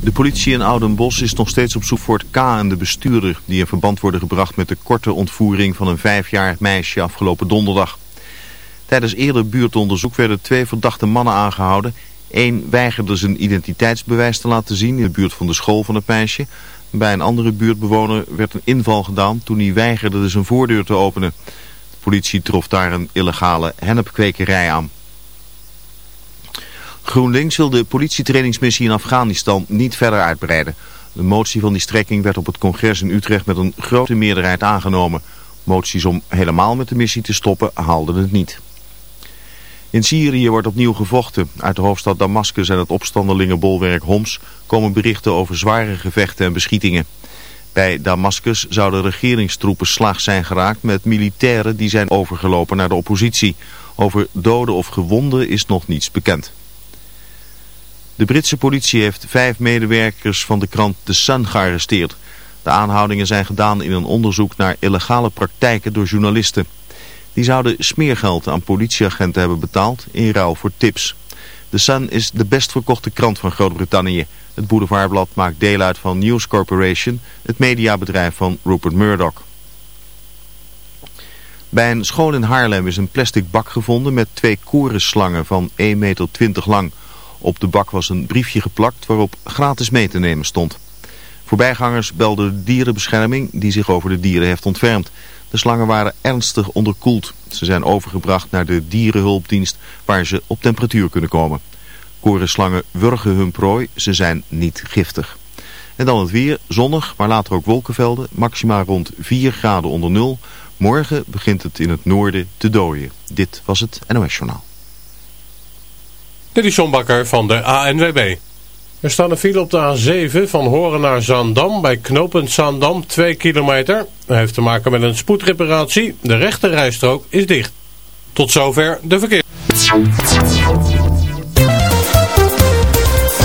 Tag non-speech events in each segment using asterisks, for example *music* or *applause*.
De politie in Oudenbos is nog steeds op zoek voor het K en de bestuurder... die in verband worden gebracht met de korte ontvoering van een vijfjarig meisje afgelopen donderdag. Tijdens eerder buurtonderzoek werden twee verdachte mannen aangehouden. Eén weigerde zijn identiteitsbewijs te laten zien in de buurt van de school van het meisje. Bij een andere buurtbewoner werd een inval gedaan toen hij weigerde zijn voordeur te openen. De politie trof daar een illegale hennepkwekerij aan. GroenLinks wil de politietrainingsmissie in Afghanistan niet verder uitbreiden. De motie van die strekking werd op het congres in Utrecht met een grote meerderheid aangenomen. Moties om helemaal met de missie te stoppen haalden het niet. In Syrië wordt opnieuw gevochten. Uit de hoofdstad Damascus en het opstandelingenbolwerk Homs komen berichten over zware gevechten en beschietingen. Bij Damascus zouden regeringstroepen slag zijn geraakt met militairen die zijn overgelopen naar de oppositie. Over doden of gewonden is nog niets bekend. De Britse politie heeft vijf medewerkers van de krant The Sun gearresteerd. De aanhoudingen zijn gedaan in een onderzoek naar illegale praktijken door journalisten. Die zouden smeergeld aan politieagenten hebben betaald in ruil voor tips. The Sun is de best verkochte krant van Groot-Brittannië. Het boulevardblad maakt deel uit van News Corporation, het mediabedrijf van Rupert Murdoch. Bij een school in Haarlem is een plastic bak gevonden met twee korenslangen van 1,20 meter lang. Op de bak was een briefje geplakt waarop gratis mee te nemen stond. Voorbijgangers belden de dierenbescherming die zich over de dieren heeft ontfermd. De slangen waren ernstig onderkoeld. Ze zijn overgebracht naar de dierenhulpdienst waar ze op temperatuur kunnen komen. Korenslangen wurgen hun prooi, ze zijn niet giftig. En dan het weer, zonnig, maar later ook wolkenvelden, maximaal rond 4 graden onder nul. Morgen begint het in het noorden te dooien. Dit was het NOS Journaal. Dit is John Bakker van de ANWB. Er staat een file op de A7 van Horen naar Zaandam bij knooppunt Zaandam 2 kilometer. Dat heeft te maken met een spoedreparatie. De rechte rijstrook is dicht. Tot zover de verkeer.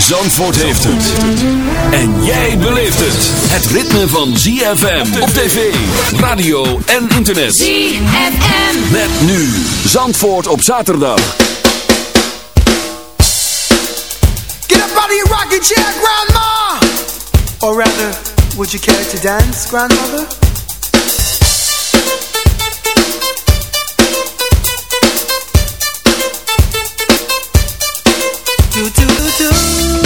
Zandvoort heeft het. En jij beleeft het. Het ritme van ZFM op tv, radio en internet. ZFM. Met nu Zandvoort op zaterdag. Get up out of your rocking chair, Grandma! Or rather, would you care to dance, Grandmother? Do do do do.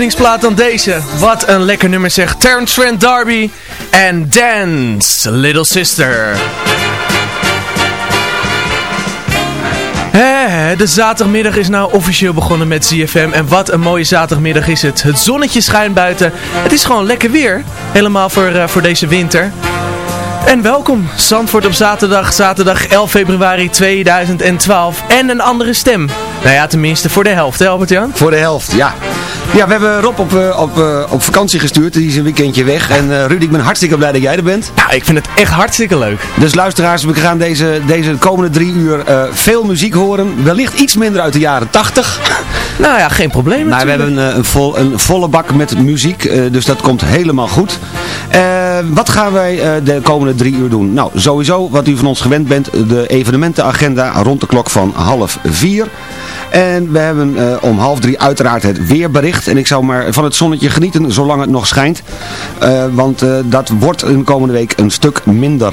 Openingsplaat dan deze? Wat een lekker nummer zegt Terrence Trent D'Arby en Dance, Little Sister. Hè, de zaterdagmiddag is nou officieel begonnen met ZFM en wat een mooie zaterdagmiddag is het. Het zonnetje schijnt buiten, het is gewoon lekker weer, helemaal voor, eh, voor deze winter. En welkom, Zandvoort op zaterdag, zaterdag 11 februari 2012 en een andere stem. Nou ja, tenminste voor de helft, hè Albert-Jan? Voor de helft, ja. Ja, we hebben Rob op, eh, op, eh, op vakantie gestuurd. Die is een weekendje weg. En eh Ruud, ik ben hartstikke blij dat jij er bent. Nou, ik vind het echt hartstikke leuk. Dus luisteraars, we gaan deze, deze komende drie uur veel muziek horen. Wellicht iets minder uit de jaren 80. Nou ja, geen probleem Maar we hebben een, een, vol, een volle bak met muziek. dus dat komt helemaal goed. Wat gaan wij de komende drie uur doen? Nou, sowieso wat u van ons gewend bent. De evenementenagenda rond de klok van half vier. En we hebben eh, om half drie uiteraard het weerbericht. En ik zou maar van het zonnetje genieten zolang het nog schijnt. Eh, want eh, dat wordt in de komende week een stuk minder.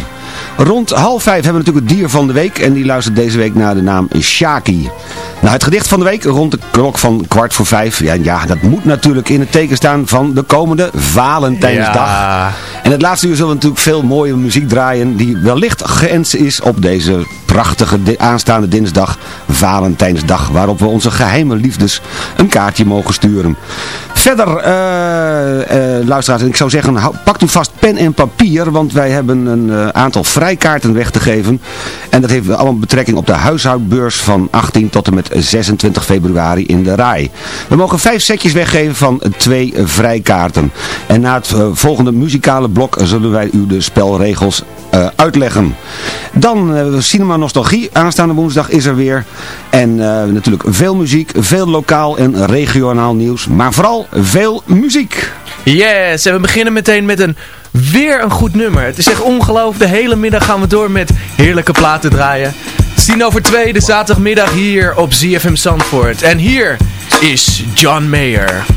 Rond half vijf hebben we natuurlijk het dier van de week. En die luistert deze week naar de naam Shaki. Nou, het gedicht van de week rond de klok van kwart voor vijf. Ja, ja, dat moet natuurlijk in het teken staan van de komende Valentijnsdag. Ja. En het laatste uur zullen we natuurlijk veel mooie muziek draaien die wellicht geënt is op deze prachtige aanstaande dinsdag, Valentijnsdag, waarop we onze geheime liefdes een kaartje mogen sturen. Verder, eh, eh, luisteraars, ik zou zeggen, pakt u vast pen en papier, want wij hebben een eh, aantal vrijkaarten weg te geven. En dat heeft allemaal betrekking op de huishoudbeurs van 18 tot en met 26 februari in de RAI. We mogen vijf setjes weggeven van twee vrijkaarten. En na het volgende muzikale blok zullen wij u de spelregels eh, uitleggen. Dan eh, Cinema Nostalgie. Aanstaande woensdag is er weer. En eh, natuurlijk veel muziek, veel lokaal en regionaal nieuws. Maar vooral veel muziek. Yes, en we beginnen meteen met een weer een goed nummer. Het is echt ongelooflijk. De hele middag gaan we door met heerlijke platen draaien. Het is tien over twee, de zaterdagmiddag hier op ZFM Zandvoort. En hier is John Mayer.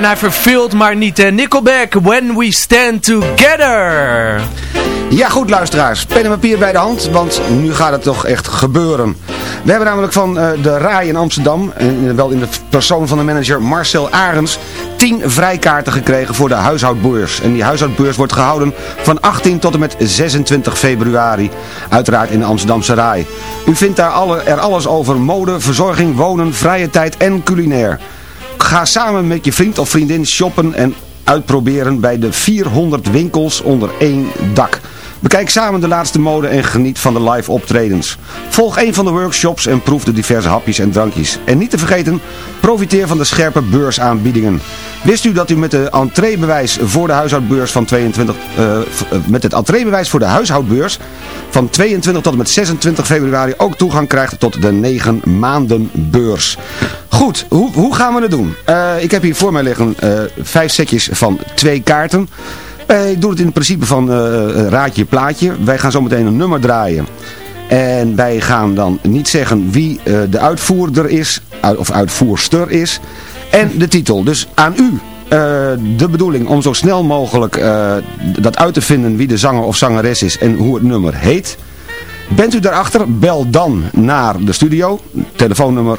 En hij verveelt maar niet. Nickelback, When We Stand Together. Ja goed luisteraars, pen en papier bij de hand, want nu gaat het toch echt gebeuren. We hebben namelijk van eh, de RAI in Amsterdam, en wel in de persoon van de manager Marcel Arends, 10 vrijkaarten gekregen voor de huishoudbeurs. En die huishoudbeurs wordt gehouden van 18 tot en met 26 februari, uiteraard in de Amsterdamse RAI. U vindt daar alle, er alles over mode, verzorging, wonen, vrije tijd en culinair. Ga samen met je vriend of vriendin shoppen en uitproberen bij de 400 winkels onder één dak. Bekijk samen de laatste mode en geniet van de live optredens. Volg een van de workshops en proef de diverse hapjes en drankjes. En niet te vergeten, profiteer van de scherpe beursaanbiedingen. Wist u dat u met de entreebewijs voor de huishoudbeurs van 22, eh, eh, met het entreebewijs voor de huishoudbeurs van 22 tot en met 26 februari ook toegang krijgt tot de 9 maanden beurs. Goed, hoe, hoe gaan we het doen? Eh, ik heb hier voor mij liggen eh, vijf setjes van twee kaarten. Eh, ik doe het in het principe van raadje plaatje. Wij gaan zo meteen een nummer draaien. En wij gaan dan niet zeggen wie de uitvoerder is, of uitvoerster is. En de titel. Dus aan u de bedoeling om zo snel mogelijk dat uit te vinden wie de zanger of zangeres is en hoe het nummer heet. Bent u daarachter, bel dan naar de studio. Telefoonnummer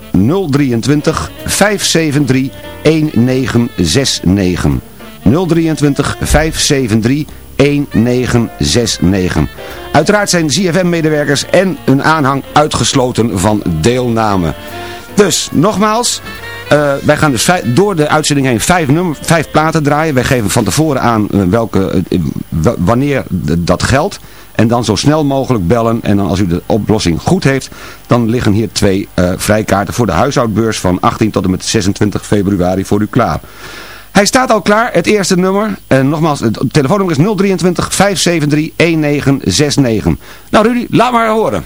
023 573 1969. 023 573 1969. Uiteraard zijn ZFM-medewerkers en een aanhang uitgesloten van deelname. Dus, nogmaals, eh, wij gaan dus door de uitzending heen vijf, nummer, vijf platen draaien. Wij geven van tevoren aan eh, welke, eh, wanneer dat geldt. En dan zo snel mogelijk bellen. En dan als u de oplossing goed heeft, dan liggen hier twee vrijkaarten voor de huishoudbeurs van 18 tot en met 26 februari voor u klaar. Hij staat al klaar, het eerste nummer. En nogmaals, het telefoonnummer is 023 573 1969. Nou Rudy, laat maar horen.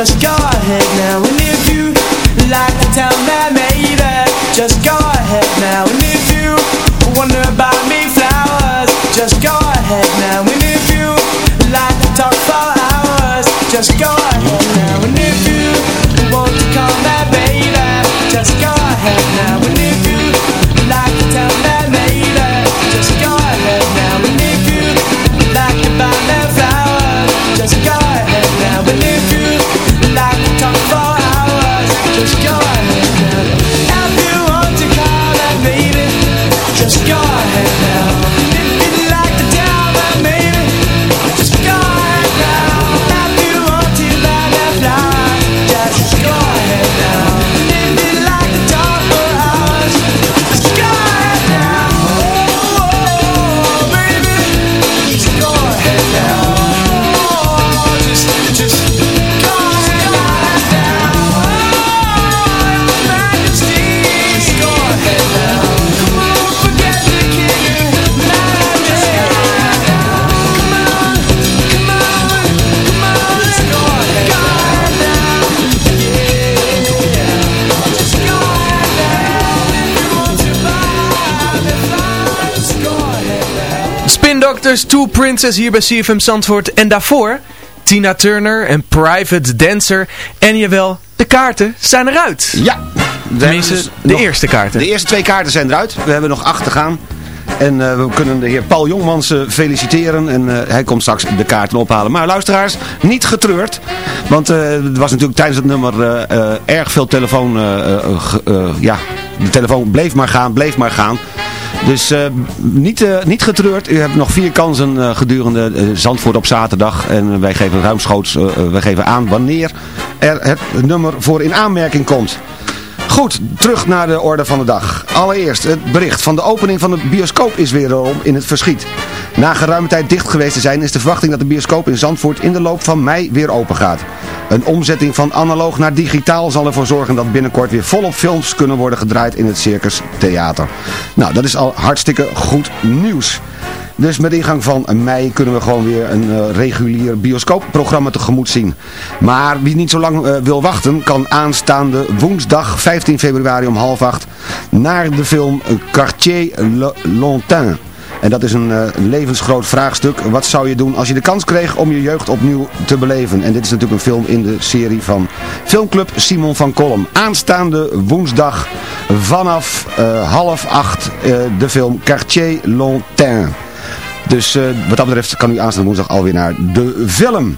Just go Doctors, Two Princess hier bij CFM Zandvoort. En daarvoor Tina Turner en Private Dancer. En jawel, de kaarten zijn eruit. Ja. Tenminste, hebben de eerste kaarten. De eerste twee kaarten zijn eruit. We hebben nog acht te gaan. En eh, we kunnen de heer Paul Jongmans eh, feliciteren. En eh, hij komt straks de kaarten ophalen. Maar luisteraars, niet getreurd. Want er was natuurlijk tijdens het nummer erg veel telefoon... ja, de telefoon bleef maar gaan, bleef maar gaan. Dus eh, niet, eh, niet getreurd. U hebt nog vier kansen eh, gedurende Zandvoort op zaterdag. En wij geven ruimschoots wij geven aan wanneer er het nummer voor in aanmerking komt. Goed, terug naar de orde van de dag. Allereerst het bericht van de opening van de bioscoop is weer om in het verschiet. Na geruime tijd dicht geweest te zijn is de verwachting dat de bioscoop in Zandvoort in de loop van mei weer open gaat. Een omzetting van analoog naar digitaal zal ervoor zorgen dat binnenkort weer volop films kunnen worden gedraaid in het Circus Theater. Nou, dat is al hartstikke goed nieuws. Dus met ingang van mei kunnen we gewoon weer een eh, regulier bioscoopprogramma tegemoet zien. Maar wie niet zo lang eh, wil wachten, kan aanstaande woensdag 15 februari om half acht naar de film Quartier Le- Lointain. En dat is een eh, levensgroot vraagstuk. Wat zou je doen als je de kans kreeg om je jeugd opnieuw te beleven? En dit is natuurlijk een film in de serie van filmclub Simon van Kolm. Aanstaande woensdag vanaf eh, half acht eh, de film Quartier Lointain. Dus eh, wat dat betreft kan u aanstaande woensdag alweer naar de film.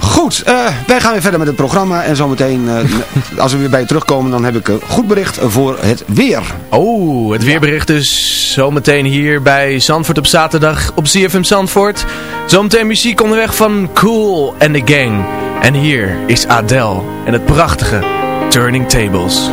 Goed, eh, wij gaan weer verder met het programma. En zometeen, eh, *laughs* als we weer bij je terugkomen, dan heb ik een goed bericht voor het weer. Oh, het weerbericht dus zometeen hier bij Zandvoort op zaterdag op CFM Zandvoort. Zometeen muziek onderweg van Cool and the Gang. En hier is Adele en het prachtige Turning Tables.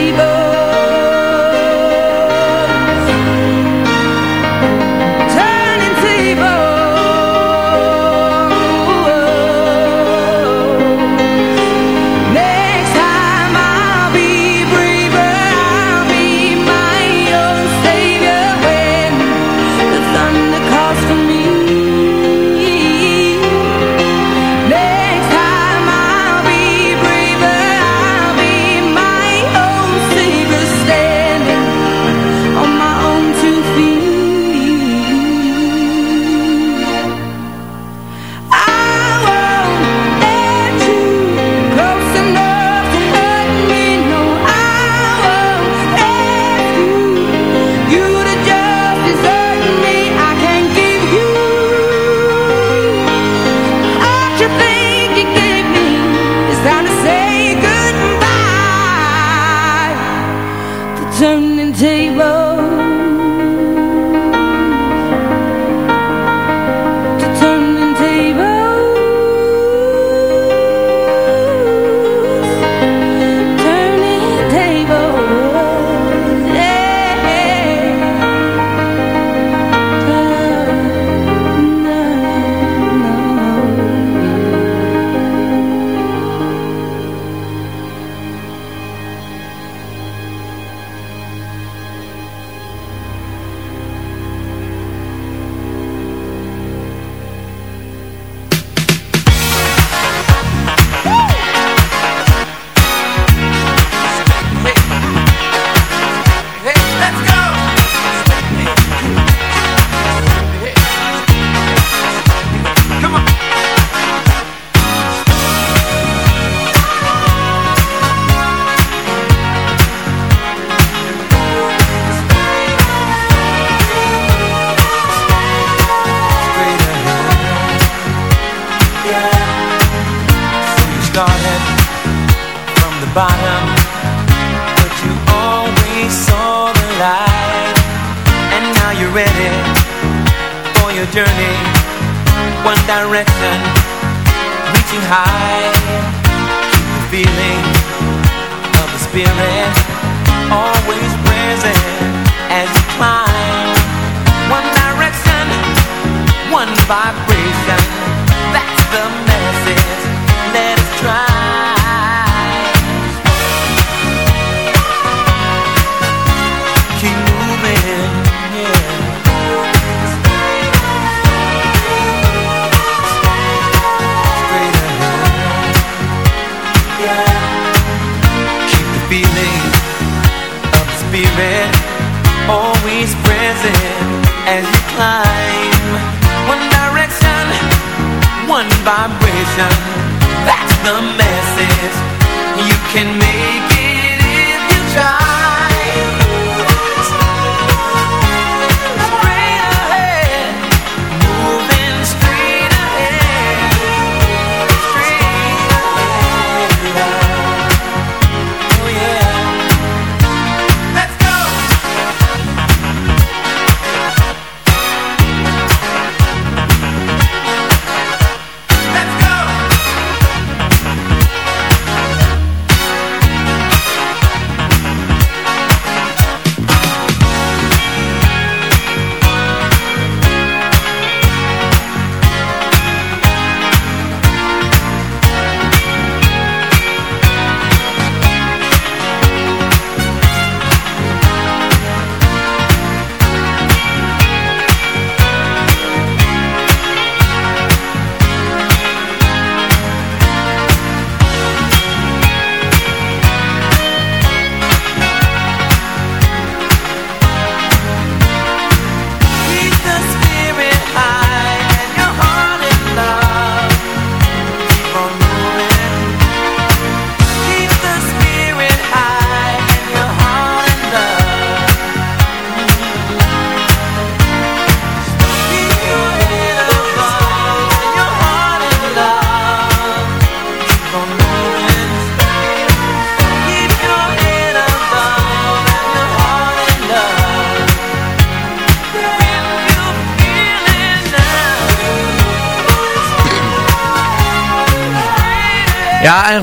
neighbor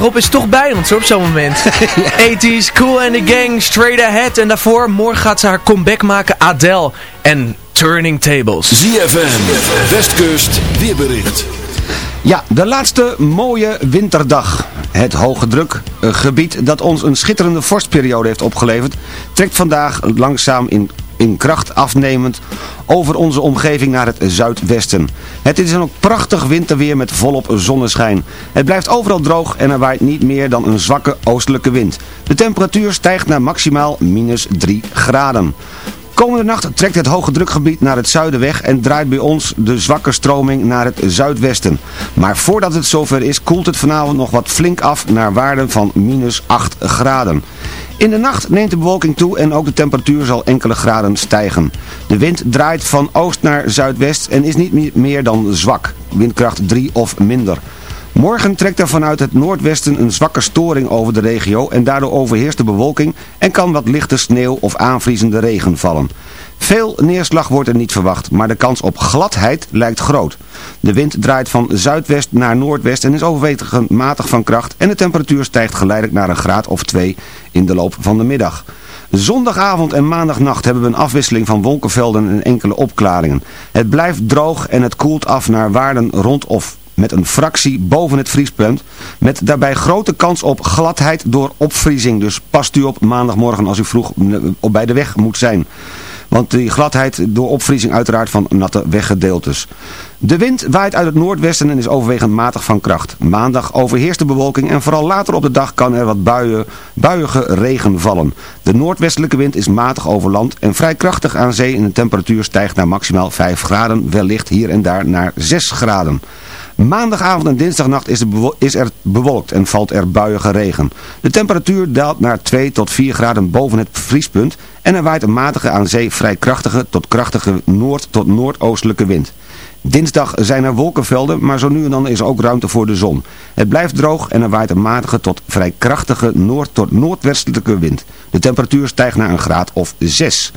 Ja, is toch bij ons hoor, op zo'n moment. *laughs* 80s, Cool and the Gang, Straight Ahead. En daarvoor, morgen gaat ze haar comeback maken, Adele. En Turning Tables. ZFM, Westkust, weerbericht. Ja, de laatste mooie winterdag. Het hoge drukgebied dat ons een schitterende vorstperiode heeft opgeleverd, trekt vandaag langzaam in, in kracht afnemend over onze omgeving naar het zuidwesten. Het is dan ook prachtig winterweer met volop zonneschijn. Het blijft overal droog en er waait niet meer dan een zwakke oostelijke wind. De temperatuur stijgt naar maximaal minus 3 graden. Komende nacht trekt het hoge drukgebied naar het zuiden weg en draait bij ons de zwakke stroming naar het zuidwesten. Maar voordat het zover is koelt het vanavond nog wat flink af naar waarden van minus 8 graden. In de nacht neemt de bewolking toe en ook de temperatuur zal enkele graden stijgen. De wind draait van oost naar zuidwest en is niet meer dan zwak, windkracht 3 of minder. Morgen trekt er vanuit het noordwesten een zwakke storing over de regio en daardoor overheerst de bewolking en kan wat lichte sneeuw of aanvriezende regen vallen. Veel neerslag wordt er niet verwacht, maar de kans op gladheid lijkt groot. De wind draait van zuidwest naar noordwest en is overwegend matig van kracht en de temperatuur stijgt geleidelijk naar een graad of 2 in de loop van de middag. Zondagavond en maandagnacht hebben we een afwisseling van wolkenvelden en enkele opklaringen. Het blijft droog en het koelt af naar waarden rond of met een fractie boven het vriespunt. Met daarbij grote kans op gladheid door opvriezing. Dus past u op maandagmorgen als u vroeg op bij de weg moet zijn. Want die gladheid door opvriezing uiteraard van natte weggedeeltes. De wind waait uit het noordwesten en is overwegend matig van kracht. Maandag overheerst de bewolking en vooral later op de dag kan er wat buien, buiige regen vallen. De noordwestelijke wind is matig over land en vrij krachtig aan zee en de temperatuur stijgt naar maximaal 5 graden, wellicht hier en daar naar 6 graden. Maandagavond en dinsdagnacht is, er bewolkt en valt er buiige regen. De temperatuur daalt naar 2 tot 4 graden boven het vriespunt en er waait een matige aan zee vrij krachtige tot krachtige noord- tot noordoostelijke wind. Dinsdag zijn er wolkenvelden, maar zo nu en dan is er ook ruimte voor de zon. Het blijft droog en er waait een matige tot vrij krachtige noord- tot noordwestelijke wind. De temperatuur stijgt naar een graad of 6.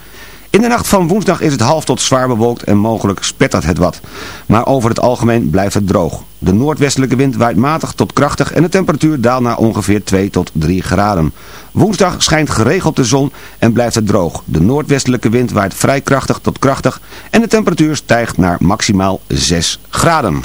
In de nacht van woensdag is het half tot zwaar bewolkt en mogelijk spettert het wat. Maar over het algemeen blijft het droog. De noordwestelijke wind waait matig tot krachtig en de temperatuur daalt naar ongeveer 2 tot 3 graden. Woensdag schijnt geregeld de zon en blijft het droog. De noordwestelijke wind waait vrij krachtig tot krachtig en de temperatuur stijgt naar maximaal 6 graden.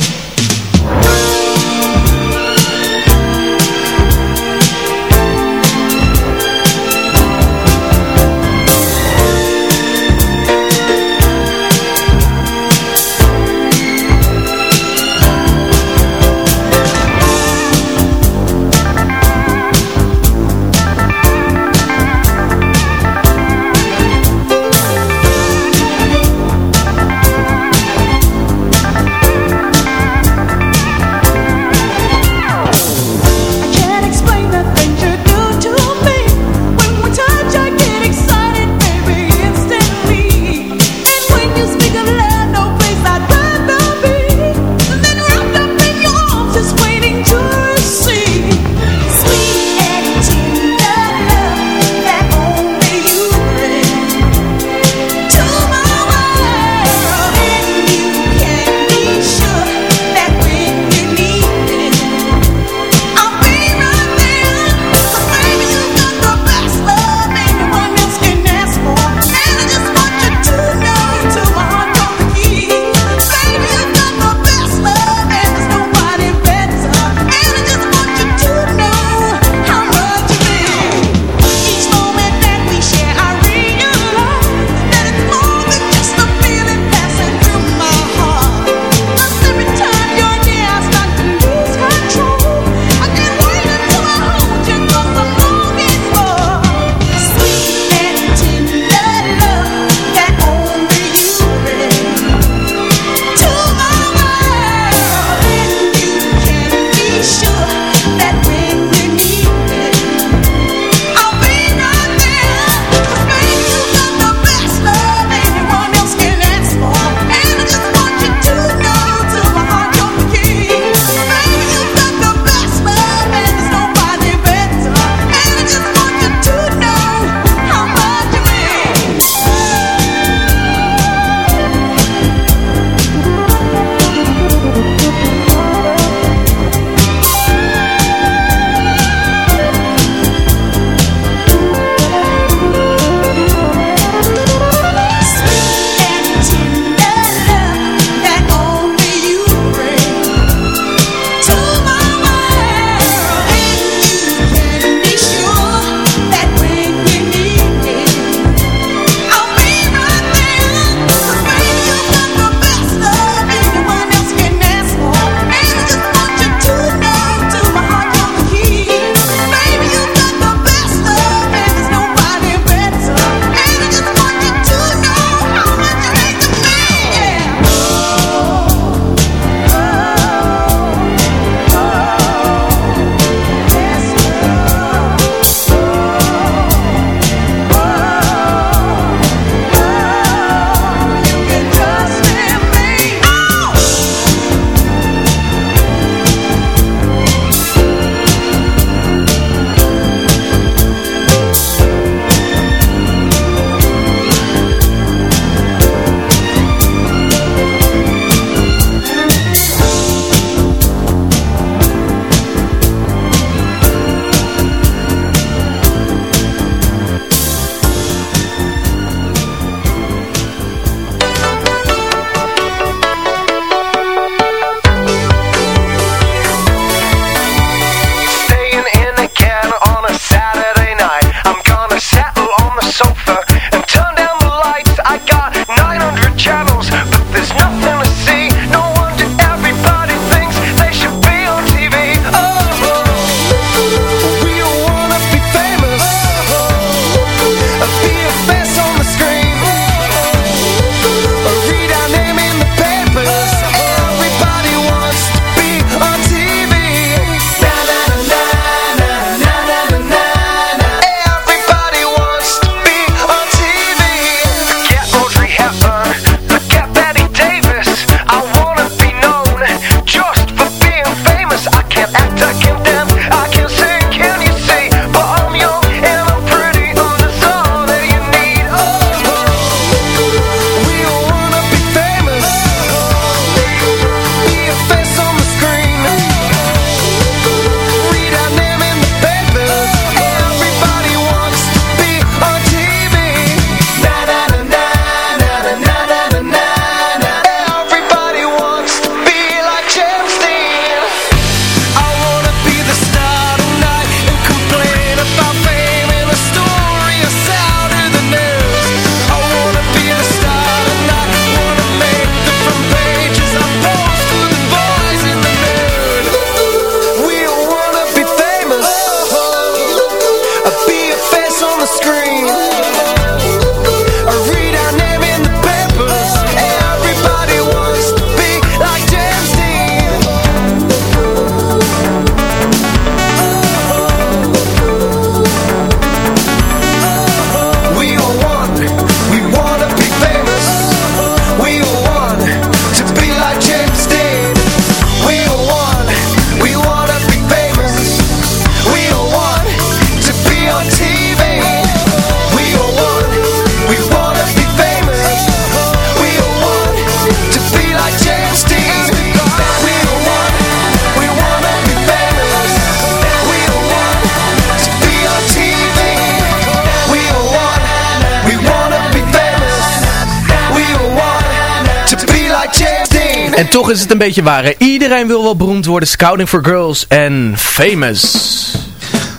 Toch is het een beetje waar. Iedereen wil wel beroemd worden. Scouting for Girls en Famous.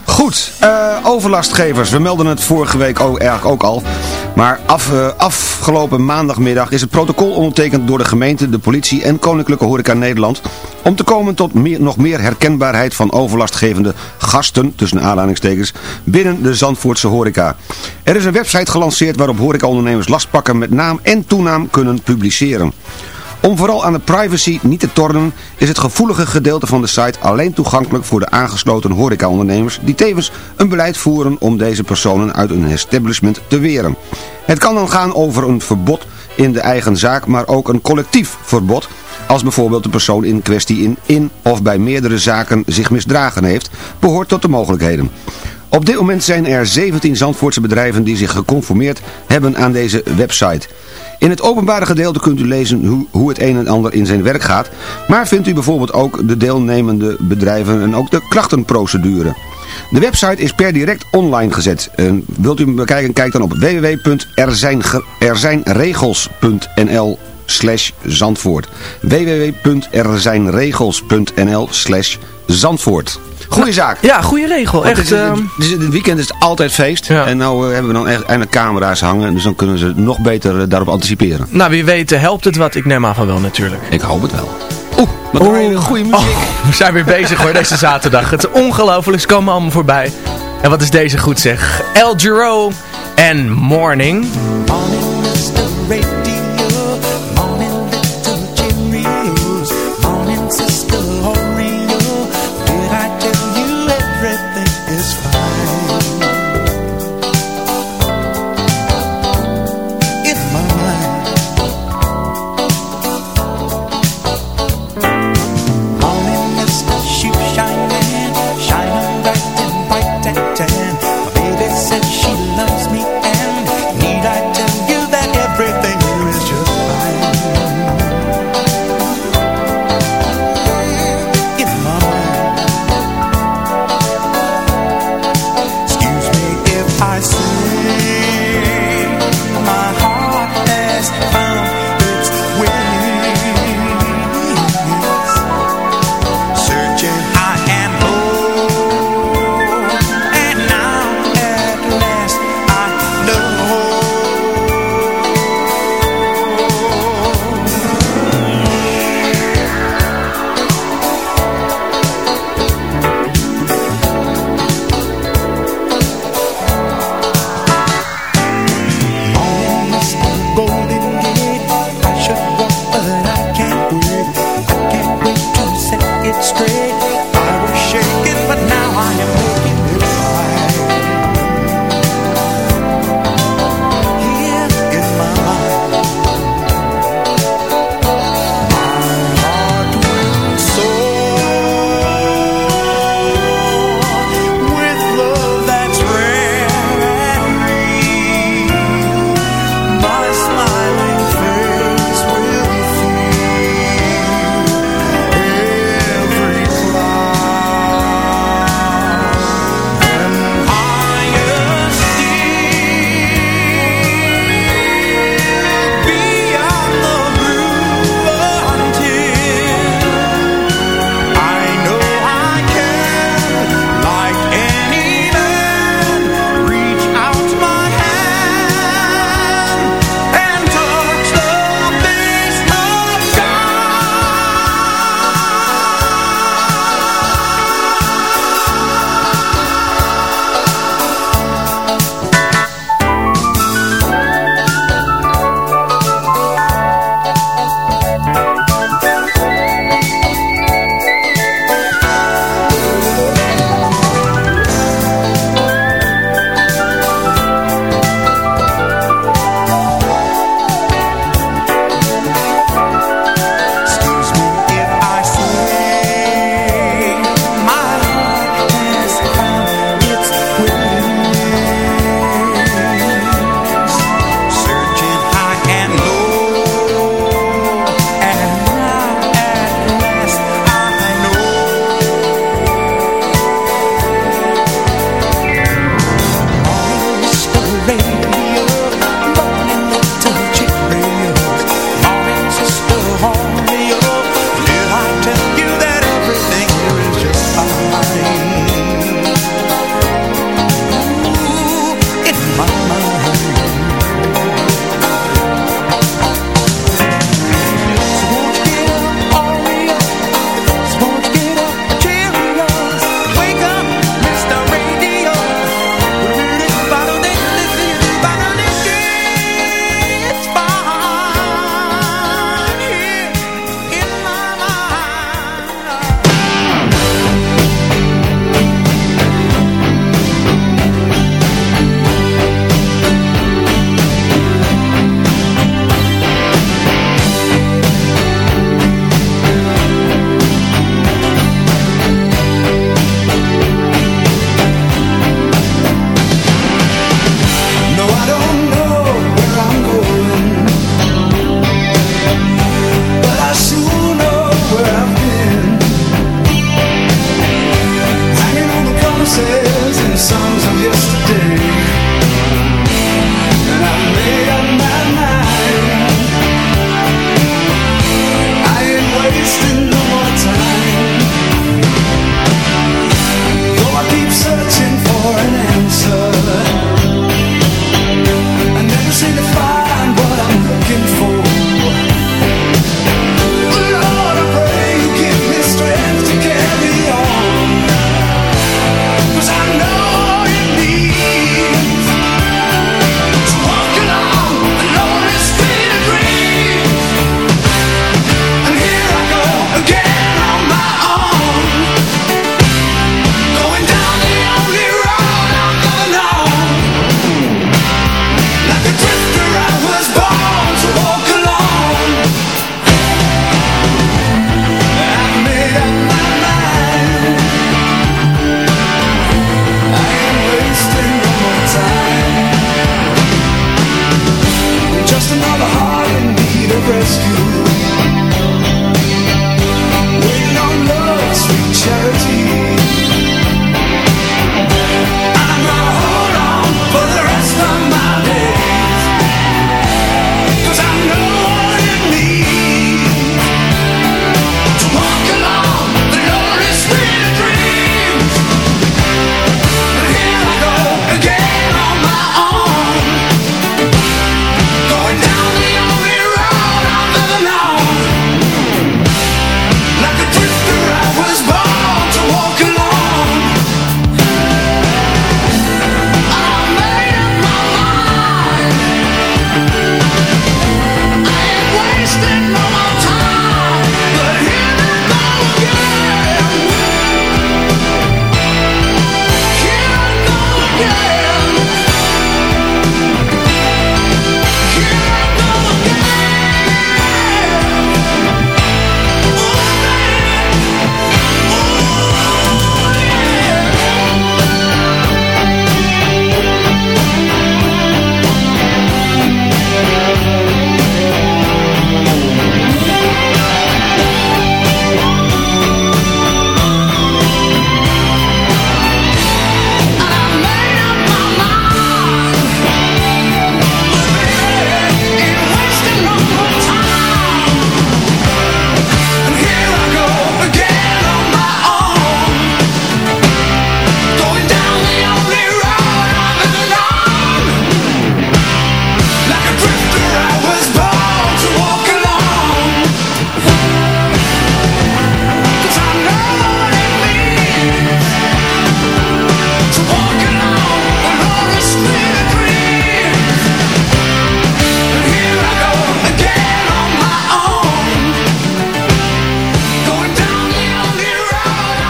Goed, eh, overlastgevers. We melden het vorige week ook, eigenlijk ook al. Maar af, eh, afgelopen maandagmiddag is het protocol ondertekend door de gemeente, de politie en Koninklijke Horeca Nederland. Om te komen tot meer, nog meer herkenbaarheid van overlastgevende gasten, tussen aanhalingstekens, binnen de Zandvoortse horeca. Er is een website gelanceerd waarop horecaondernemers lastpakken met naam en toenaam kunnen publiceren. Om vooral aan de privacy niet te tornen is het gevoelige gedeelte van de site alleen toegankelijk voor de aangesloten horecaondernemers die tevens een beleid voeren om deze personen uit een establishment te weren. Het kan dan gaan over een verbod in de eigen zaak, maar ook een collectief verbod als bijvoorbeeld de persoon in kwestie in, in of bij meerdere zaken zich misdragen heeft, behoort tot de mogelijkheden. Op dit moment zijn er 17 Zandvoortse bedrijven die zich geconformeerd hebben aan deze website. In het openbare gedeelte kunt u lezen hoe, hoe het een en ander in zijn werk gaat, maar vindt u bijvoorbeeld ook de deelnemende bedrijven en ook de klachtenprocedure. De website is per direct online gezet. Wilt u hem bekijken, kijk dan op www.erzijnregels.nl slash Zandvoort. www.erzijnregels.nl slash Zandvoort. Goeie zaak. Ja, goede regel. Want Echt. het, is- ehm, het weekend is het altijd feest. En nou eh, hebben we dan echt eindelijk camera's hangen. Dus dan kunnen ze nog beter eh, daarop anticiperen. nou, wie weet eh, helpt het wat. Ik neem aan van wel natuurlijk. Ik hoop het wel. Oeh, wat we goede muziek. Oh, we zijn weer bezig hoor, deze zaterdag. Het is ongelooflijk, ze komen allemaal voorbij. En wat is deze goed zeg. El Giro en Morning. Morning,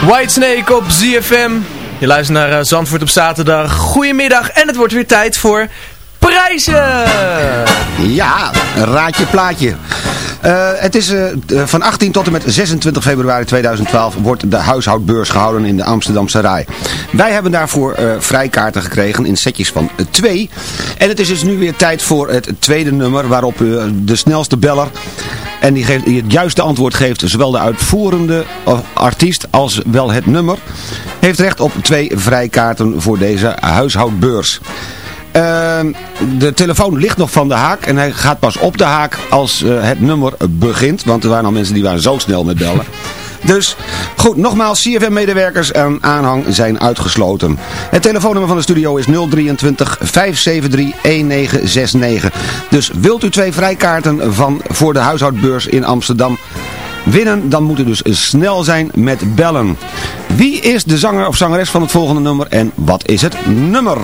Whitesnake op ZFM. Je luistert naar eh, Zandvoort op zaterdag. Goedemiddag en het wordt weer tijd voor prijzen. Ja, raadje plaatje. Eh, het is eh, van 18 tot en met 26 februari 2012 wordt de huishoudbeurs gehouden in de Amsterdamse Rai. Wij hebben daarvoor vrijkaarten gekregen in setjes van twee. En het is dus nu weer tijd voor het tweede nummer waarop de snelste beller en die, geeft, het juiste antwoord geeft, zowel de uitvoerende artiest als wel het nummer, heeft recht op twee vrijkaarten voor deze huishoudbeurs. Ehm, de telefoon ligt nog van de haak en hij gaat pas op de haak als eh, het nummer begint. Want er waren al mensen die waren zo snel met bellen. Dus goed, nogmaals, CFM-medewerkers en aanhang zijn uitgesloten. Het telefoonnummer van de studio is 023 573 1969. Dus wilt u twee vrijkaarten van, voor de huishoudbeurs in Amsterdam winnen, dan moet u dus snel zijn met bellen. Wie is de zanger of zangeres van het volgende nummer en wat is het nummer?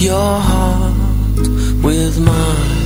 your heart with mine.